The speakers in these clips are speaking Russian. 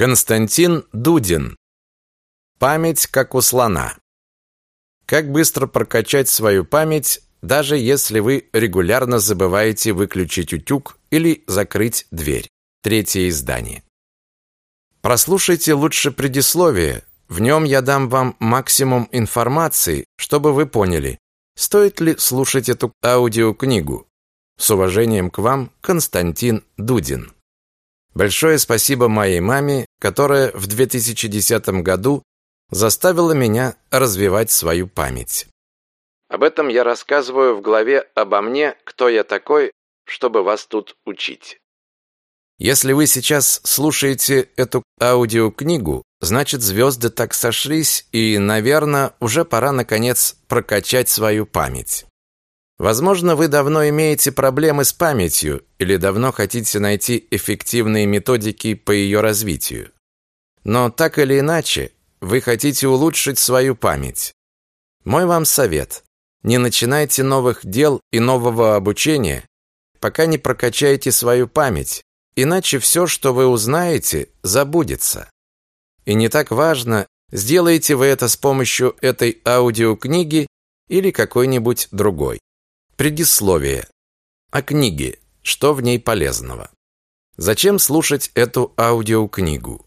Константин Дудин. Память как у слона. Как быстро прокачать свою память, даже если вы регулярно забываете выключить утюг или закрыть дверь. Третье издание. Прослушайте лучше предисловие. В нем я дам вам максимум информации, чтобы вы поняли, стоит ли слушать эту аудиокнигу. С уважением к вам, Константин Дудин. Большое спасибо моей маме, которая в 2010 году заставила меня развивать свою память. Об этом я рассказываю в главе «Обо мне. Кто я такой?», чтобы вас тут учить. Если вы сейчас слушаете эту аудиокнигу, значит звезды так сошлись, и, наверное, уже пора, наконец, прокачать свою память. Возможно, вы давно имеете проблемы с памятью или давно хотите найти эффективные методики по ее развитию. Но так или иначе, вы хотите улучшить свою память. Мой вам совет. Не начинайте новых дел и нового обучения, пока не прокачаете свою память, иначе все, что вы узнаете, забудется. И не так важно, сделаете вы это с помощью этой аудиокниги или какой-нибудь другой. Предисловие. О книге. Что в ней полезного? Зачем слушать эту аудиокнигу?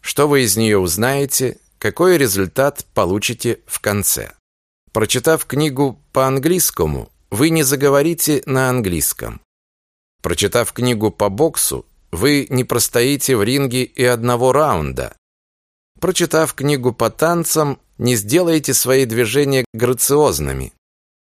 Что вы из нее узнаете? Какой результат получите в конце? Прочитав книгу по-английскому, вы не заговорите на английском. Прочитав книгу по боксу, вы не простоите в ринге и одного раунда. Прочитав книгу по танцам, не сделаете свои движения грациозными.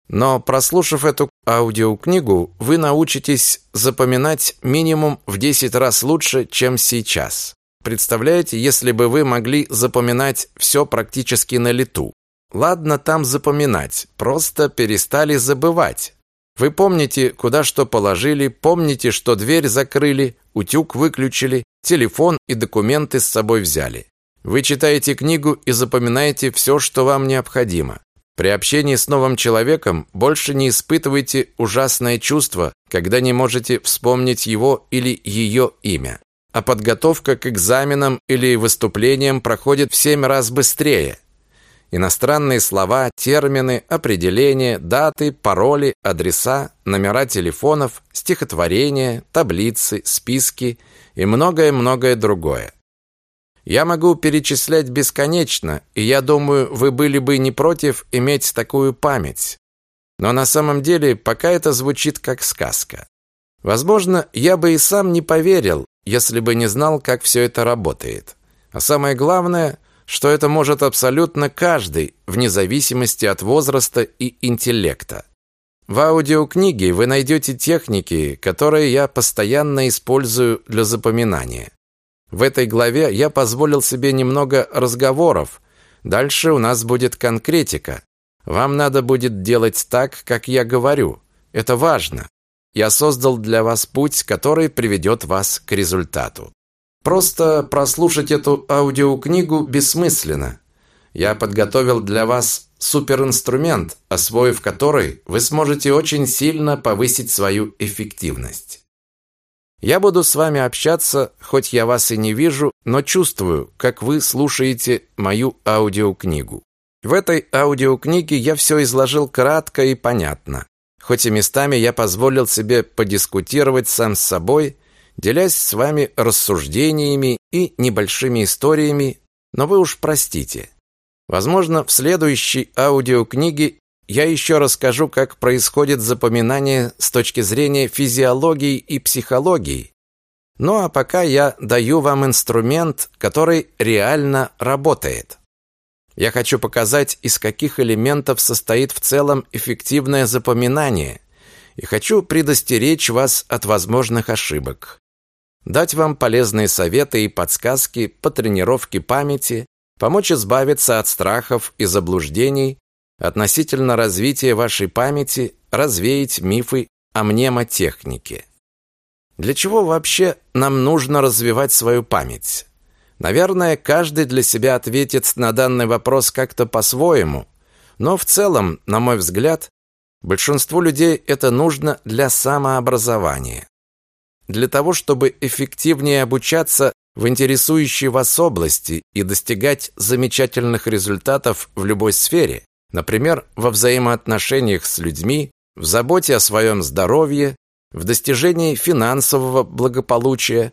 Но прослушав эту аудиокнигу, вы научитесь запоминать минимум в 10 раз лучше, чем сейчас. Представляете, если бы вы могли запоминать все практически на лету? Ладно там запоминать, просто перестали забывать. Вы помните, куда что положили, помните, что дверь закрыли, утюг выключили, телефон и документы с собой взяли. Вы читаете книгу и запоминаете все, что вам необходимо. При общении с новым человеком больше не испытывайте ужасное чувство, когда не можете вспомнить его или ее имя. А подготовка к экзаменам или выступлениям проходит в семь раз быстрее. Иностранные слова, термины, определения, даты, пароли, адреса, номера телефонов, стихотворения, таблицы, списки и многое-многое другое. Я могу перечислять бесконечно, и я думаю, вы были бы не против иметь такую память. Но на самом деле пока это звучит как сказка. Возможно, я бы и сам не поверил, если бы не знал, как все это работает. А самое главное, что это может абсолютно каждый, вне зависимости от возраста и интеллекта. В аудиокниге вы найдете техники, которые я постоянно использую для запоминания. В этой главе я позволил себе немного разговоров. Дальше у нас будет конкретика. Вам надо будет делать так, как я говорю. Это важно. Я создал для вас путь, который приведет вас к результату. Просто прослушать эту аудиокнигу бессмысленно. Я подготовил для вас суперинструмент, освоив который вы сможете очень сильно повысить свою эффективность. Я буду с вами общаться, хоть я вас и не вижу, но чувствую, как вы слушаете мою аудиокнигу. В этой аудиокниге я все изложил кратко и понятно. Хоть и местами я позволил себе подискутировать сам с собой, делясь с вами рассуждениями и небольшими историями, но вы уж простите. Возможно, в следующей аудиокниге я еще расскажу, как происходит запоминание с точки зрения физиологии и психологии. Ну а пока я даю вам инструмент, который реально работает. Я хочу показать, из каких элементов состоит в целом эффективное запоминание, и хочу предостеречь вас от возможных ошибок. Дать вам полезные советы и подсказки по тренировке памяти, помочь избавиться от страхов и заблуждений, относительно развития вашей памяти развеять мифы о мнемотехнике. Для чего вообще нам нужно развивать свою память? Наверное, каждый для себя ответит на данный вопрос как-то по-своему, но в целом, на мой взгляд, большинству людей это нужно для самообразования. Для того, чтобы эффективнее обучаться в интересующей вас области и достигать замечательных результатов в любой сфере, например, во взаимоотношениях с людьми, в заботе о своем здоровье, в достижении финансового благополучия,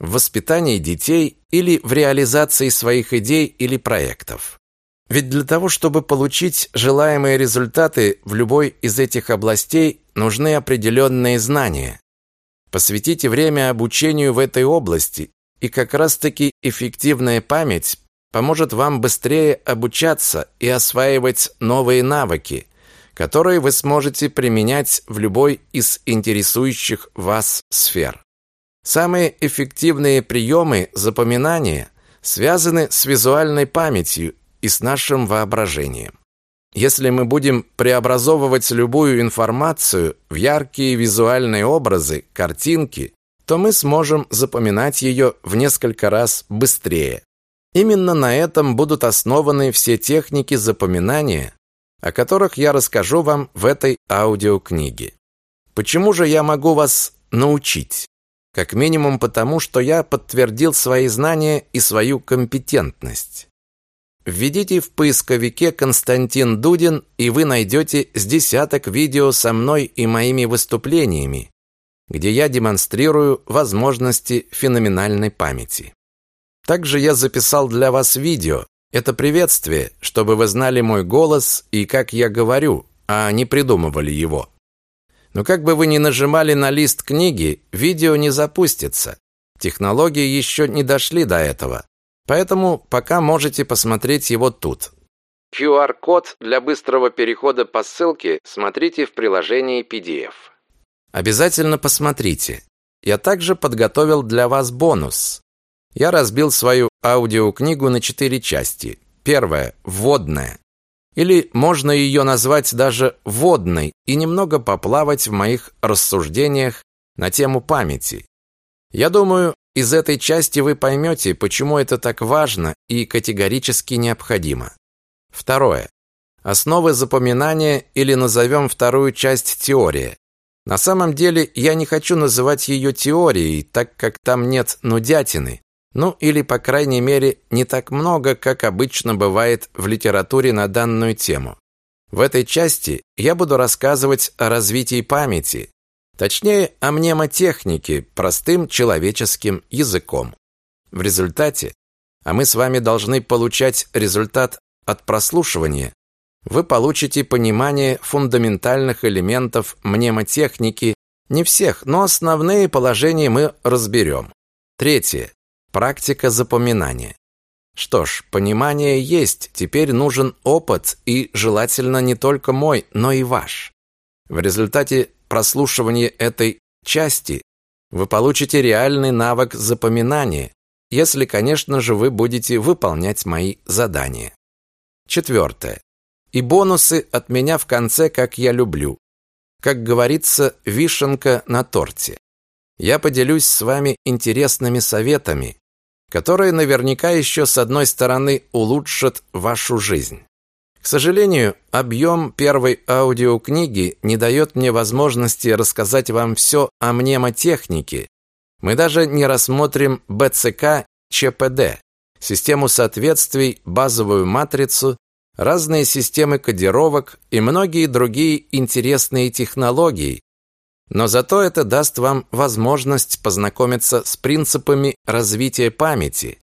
в воспитании детей или в реализации своих идей или проектов. Ведь для того, чтобы получить желаемые результаты в любой из этих областей, нужны определенные знания. Посвятите время обучению в этой области, и как раз-таки эффективная память поможет вам быстрее обучаться и осваивать новые навыки, которые вы сможете применять в любой из интересующих вас сфер. Самые эффективные приемы запоминания связаны с визуальной памятью и с нашим воображением. Если мы будем преобразовывать любую информацию в яркие визуальные образы, картинки, то мы сможем запоминать ее в несколько раз быстрее. Именно на этом будут основаны все техники запоминания, о которых я расскажу вам в этой аудиокниге. Почему же я могу вас научить? Как минимум потому, что я подтвердил свои знания и свою компетентность. Введите в поисковике Константин Дудин, и вы найдете с десяток видео со мной и моими выступлениями, где я демонстрирую возможности феноменальной памяти. Также я записал для вас видео. Это приветствие, чтобы вы знали мой голос и как я говорю, а не придумывали его. Но как бы вы ни нажимали на лист книги, видео не запустится. Технологии еще не дошли до этого. Поэтому пока можете посмотреть его тут. QR-код для быстрого перехода по ссылке смотрите в приложении PDF. Обязательно посмотрите. Я также подготовил для вас бонус. Я разбил свою аудиокнигу на четыре части. Первая – вводная. Или можно ее назвать даже водной и немного поплавать в моих рассуждениях на тему памяти. Я думаю, из этой части вы поймете, почему это так важно и категорически необходимо. Второе. Основы запоминания или назовем вторую часть теория. На самом деле я не хочу называть ее теорией, так как там нет нудятины. Ну или, по крайней мере, не так много, как обычно бывает в литературе на данную тему. В этой части я буду рассказывать о развитии памяти, точнее, о мнемотехнике простым человеческим языком. В результате, а мы с вами должны получать результат от прослушивания, вы получите понимание фундаментальных элементов мнемотехники, не всех, но основные положения мы разберем. Третье. Практика запоминания. Что ж, понимание есть, теперь нужен опыт, и желательно не только мой, но и ваш. В результате прослушивания этой части вы получите реальный навык запоминания, если, конечно же, вы будете выполнять мои задания. Четвертое. И бонусы от меня в конце, как я люблю. Как говорится, вишенка на торте. Я поделюсь с вами интересными советами, которые наверняка еще с одной стороны улучшат вашу жизнь. К сожалению, объем первой аудиокниги не дает мне возможности рассказать вам все о мнемотехнике. Мы даже не рассмотрим БЦК ЧПД, систему соответствий, базовую матрицу разные системы кодировок и многие другие интересные технологии, но зато это даст вам возможность познакомиться с принципами развития памяти,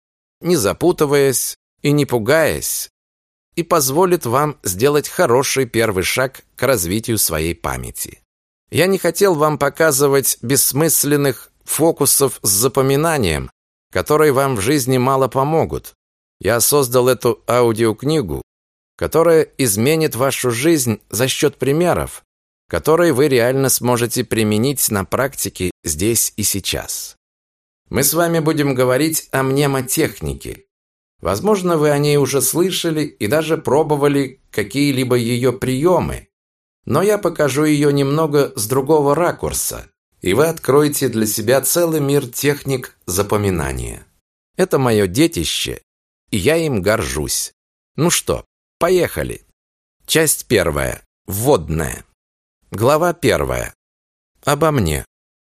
не запутываясь и не пугаясь, и позволит вам сделать хороший первый шаг к развитию своей памяти. Я не хотел вам показывать бессмысленных фокусов с запоминанием, которые вам в жизни мало помогут. Я создал эту аудиокнигу, которая изменит вашу жизнь за счет примеров, которые вы реально сможете применить на практике здесь и сейчас. Мы с вами будем говорить о мнемотехнике. Возможно, вы о ней уже слышали и даже пробовали какие-либо ее приемы, но я покажу ее немного с другого ракурса, и вы откроете для себя целый мир техник запоминания. Это мое детище, и я им горжусь. Ну что, Поехали. Часть первая. Вводная. Глава первая. Обо мне.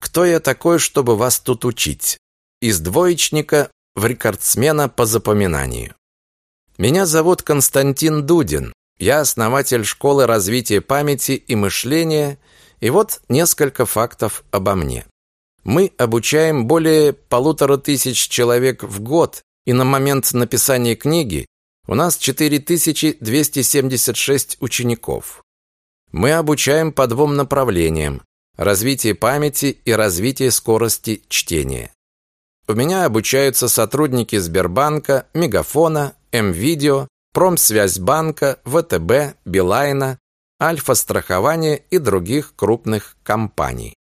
Кто я такой, чтобы вас тут учить? из двоечника в рекордсмена по запоминанию. Меня зовут Константин Дудин. Я основатель школы развития памяти и мышления, и вот несколько фактов обо мне. Мы обучаем более полутора тысяч человек в год, и на момент написания книги у нас 4276 учеников. Мы обучаем по двум направлениям – развитие памяти и развитие скорости чтения. У меня обучаются сотрудники Сбербанка, Мегафона, МВидео, Промсвязьбанка, ВТБ, Билайна, Альфа-страхования и других крупных компаний.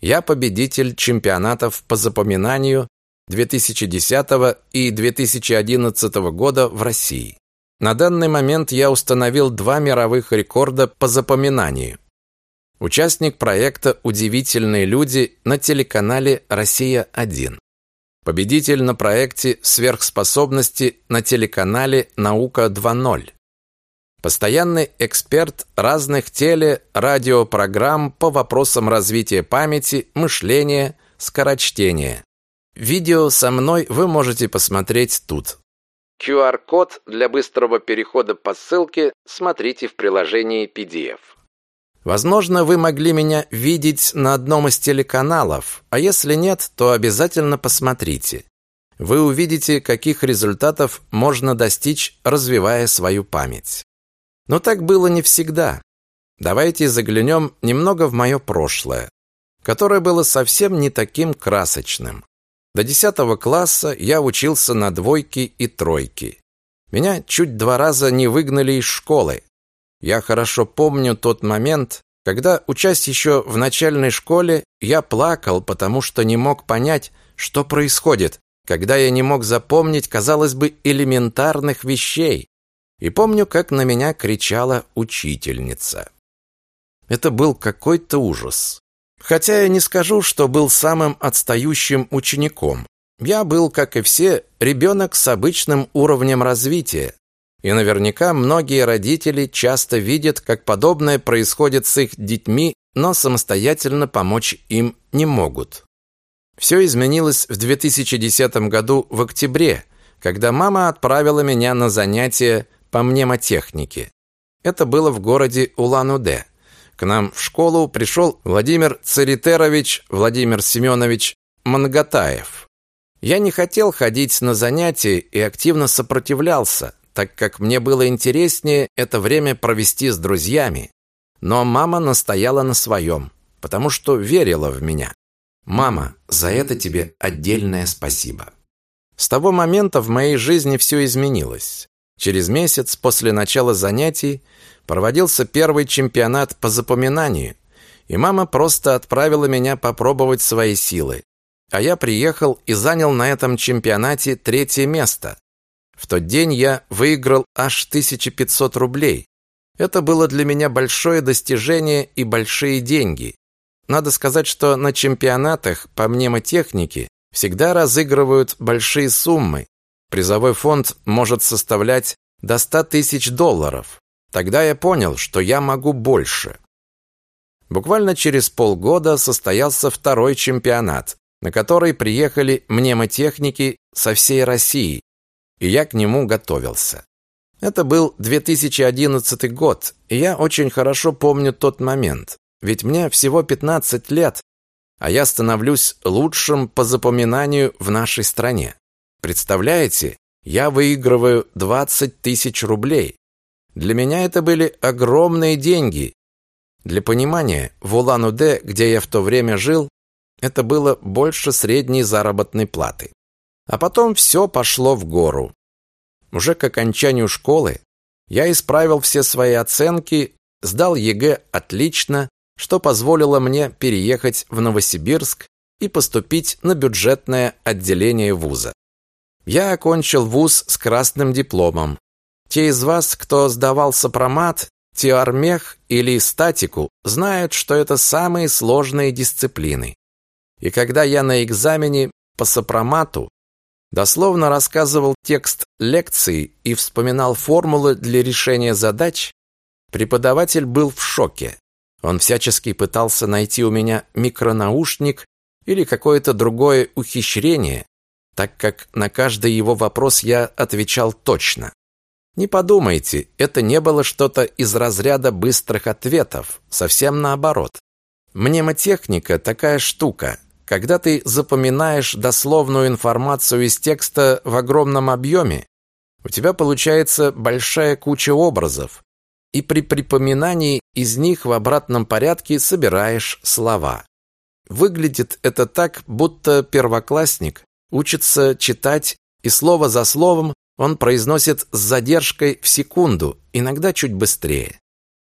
Я победитель чемпионатов по запоминанию 2010 и 2011 года в России. На данный момент я установил два мировых рекорда по запоминанию. Участник проекта «Удивительные люди» на телеканале «Россия-1». Победитель на проекте «Сверхспособности» на телеканале «Наука 2.0». Постоянный эксперт разных теле, радиопрограмм по вопросам развития памяти, мышления, скорочтения. Видео со мной вы можете посмотреть тут. QR-код для быстрого перехода по ссылке смотрите в приложении PDF. Возможно, вы могли меня видеть на одном из телеканалов, а если нет, то обязательно посмотрите. Вы увидите, каких результатов можно достичь, развивая свою память. Но так было не всегда. Давайте заглянем немного в мое прошлое, которое было совсем не таким красочным. До 10 класса я учился на двойки и тройки. Меня чуть два раза не выгнали из школы, я хорошо помню тот момент, когда, учась еще в начальной школе, я плакал, потому что не мог понять, что происходит, когда я не мог запомнить, казалось бы, элементарных вещей. И помню, как на меня кричала учительница. Это был какой-то ужас. Хотя я не скажу, что был самым отстающим учеником. Я был, как и все, ребенок с обычным уровнем развития, и наверняка многие родители часто видят, как подобное происходит с их детьми, но самостоятельно помочь им не могут. Все изменилось в 2010 году в октябре, когда мама отправила меня на занятия по мнемотехнике. Это было в городе Улан-Удэ. К нам в школу пришел Владимир Царитерович Владимир Семенович Мангатаев. Я не хотел ходить на занятия и активно сопротивлялся, так как мне было интереснее это время провести с друзьями. Но мама настояла на своем, потому что верила в меня. Мама, за это тебе отдельное спасибо. С того момента в моей жизни все изменилось. Через месяц после начала занятий проводился первый чемпионат по запоминанию, и мама просто отправила меня попробовать свои силы. А я приехал и занял на этом чемпионате третье место. В тот день я выиграл аж 1500 рублей. Это было для меня большое достижение и большие деньги. Надо сказать, что на чемпионатах по мнемотехнике всегда разыгрывают большие суммы. Призовой фонд может составлять до 100 тысяч долларов. Тогда я понял, что я могу больше. Буквально через полгода состоялся второй чемпионат, на который приехали мнемотехники со всей России, и я к нему готовился. Это был 2011 год, и я очень хорошо помню тот момент, ведь мне всего 15 лет, а я становлюсь лучшим по запоминанию в нашей стране. Представляете, я выигрываю 20 тысяч рублей. Для меня это были огромные деньги. Для понимания, в Улан-Удэ, где я в то время жил, это было больше средней заработной платы. А потом все пошло в гору. Уже к окончанию школы я исправил все свои оценки, сдал ЕГЭ отлично, что позволило мне переехать в Новосибирск и поступить на бюджетное отделение вуза. Я окончил вуз с красным дипломом. Те из вас, кто сдавал сопромат, теормех или статику, знают, что это самые сложные дисциплины. И когда я на экзамене по сопромату дословно рассказывал текст лекции и вспоминал формулы для решения задач, преподаватель был в шоке. Он всячески пытался найти у меня микронаушник или какое-то другое ухищрение, так как на каждый его вопрос я отвечал точно. Не подумайте, это не было что-то из разряда быстрых ответов, совсем наоборот. Мнемотехника такая штука. Когда ты запоминаешь дословную информацию из текста в огромном объеме, у тебя получается большая куча образов, и при припоминании из них в обратном порядке собираешь слова. Выглядит это так, будто первоклассник учится читать, и слово за словом он произносит с задержкой в секунду, иногда чуть быстрее.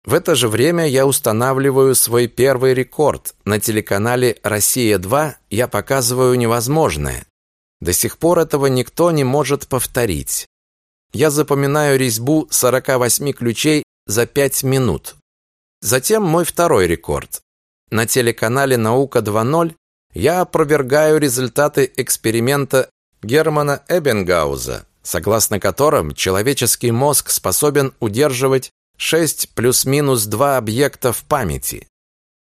В это же время я устанавливаю свой первый рекорд. На телеканале «Россия-2» я показываю невозможное. До сих пор этого никто не может повторить. Я запоминаю резьбу 48 ключей за 5 минут. Затем мой второй рекорд. На телеканале «Наука 2.0» я опровергаю результаты эксперимента Германа Эббенгауза, согласно которым человеческий мозг способен удерживать 6 плюс-минус 2 объекта в памяти.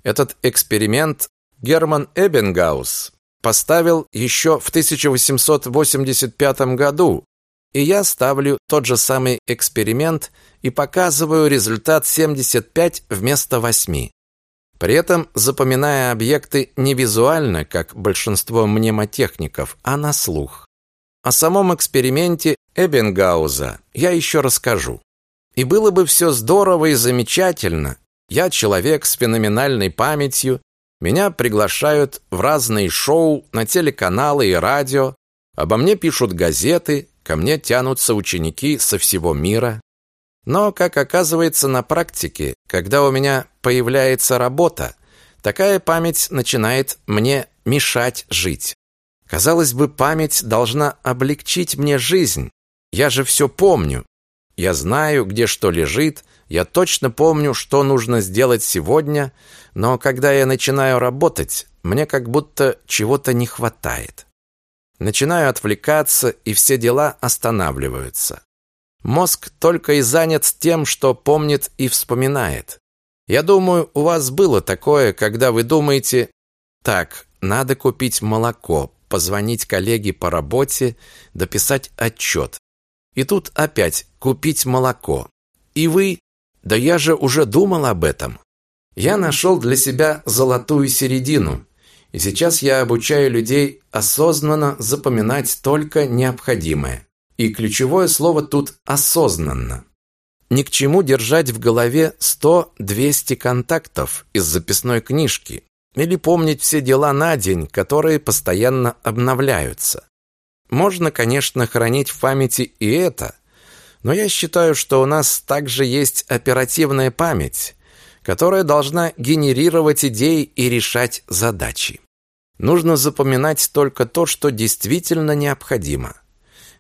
Этот эксперимент Герман Эббенгаус поставил еще в 1885 году, и я ставлю тот же самый эксперимент и показываю результат 75 вместо 8. При этом запоминая объекты не визуально, как большинство мнемотехников, а на слух. О самом эксперименте Эббингауза я еще расскажу. И было бы все здорово и замечательно. Я человек с феноменальной памятью, меня приглашают в разные шоу, на телеканалы и радио, обо мне пишут газеты, ко мне тянутся ученики со всего мира. Но, как оказывается на практике, когда у меня появляется работа, такая память начинает мне мешать жить. Казалось бы, память должна облегчить мне жизнь. Я же все помню. Я знаю, где что лежит, я точно помню, что нужно сделать сегодня, но когда я начинаю работать, мне как будто чего-то не хватает. Начинаю отвлекаться, и все дела останавливаются. Мозг только и занят тем, что помнит и вспоминает. Я думаю, у вас было такое, когда вы думаете, так, надо купить молоко, позвонить коллеге по работе, дописать отчет. И тут опять купить молоко. И вы, да я же уже думал об этом. Я нашел для себя золотую середину. И сейчас я обучаю людей осознанно запоминать только необходимое. И ключевое слово тут осознанно. Ни к чему держать в голове 100-200 контактов из записной книжки или помнить все дела на день, которые постоянно обновляются. Можно, конечно, хранить в памяти и это, но я считаю, что у нас также есть оперативная память, которая должна генерировать идеи и решать задачи. Нужно запоминать только то, что действительно необходимо.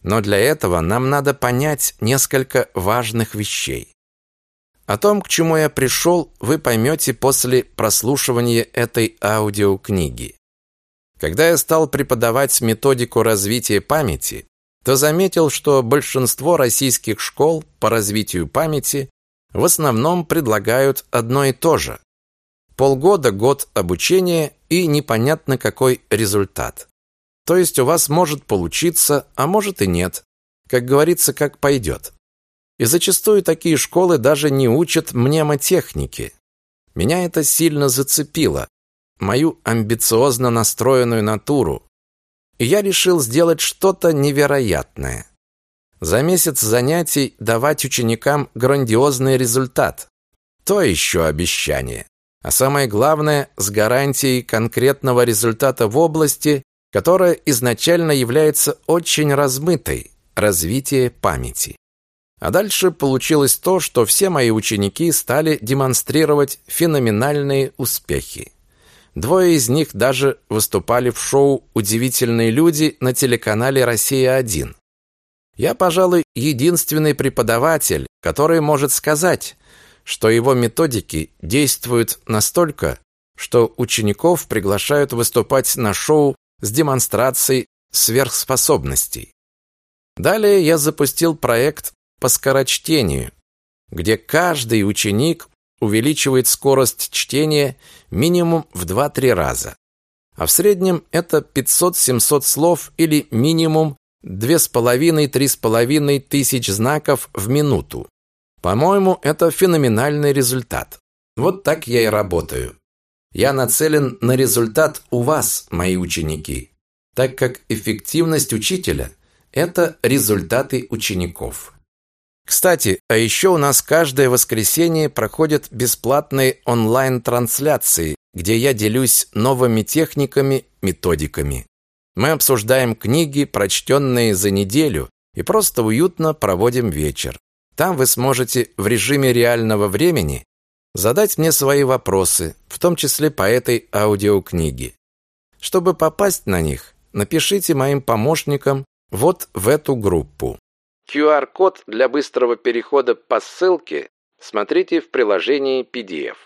Но для этого нам надо понять несколько важных вещей. О том, к чему я пришел, вы поймете после прослушивания этой аудиокниги. Когда я стал преподавать методику развития памяти, то заметил, что большинство российских школ по развитию памяти в основном предлагают одно и то же. Полгода-год обучения и непонятно какой результат. То есть у вас может получиться, а может и нет. Как говорится, как пойдет. И зачастую такие школы даже не учат мнемотехники. Меня это сильно зацепило, мою амбициозно настроенную натуру. И я решил сделать что-то невероятное. За месяц занятий давать ученикам грандиозный результат. То еще обещание. А самое главное, с гарантией конкретного результата в области, которая изначально является очень размытой – развитие памяти. А дальше получилось то, что все мои ученики стали демонстрировать феноменальные успехи. Двое из них даже выступали в шоу «Удивительные люди» на телеканале «Россия-1». Я, пожалуй, единственный преподаватель, который может сказать, что его методики действуют настолько, что учеников приглашают выступать на шоу с демонстрацией сверхспособностей. Далее я запустил проект по скорочтению, где каждый ученик увеличивает скорость чтения минимум в 2-3 раза. А в среднем это 500-700 слов или минимум 2,5-3,5 тысяч знаков в минуту. По-моему, это феноменальный результат. Вот так я и работаю. Я нацелен на результат у вас, мои ученики, так как эффективность учителя – это результаты учеников. Кстати, а еще у нас каждое воскресенье проходят бесплатные онлайн-трансляции, где я делюсь новыми техниками, методиками. Мы обсуждаем книги, прочтенные за неделю, и просто уютно проводим вечер. Там вы сможете в режиме реального времени задать мне свои вопросы, в том числе по этой аудиокниге. Чтобы попасть на них, напишите моим помощникам вот в эту группу. QR-код для быстрого перехода по ссылке смотрите в приложении PDF.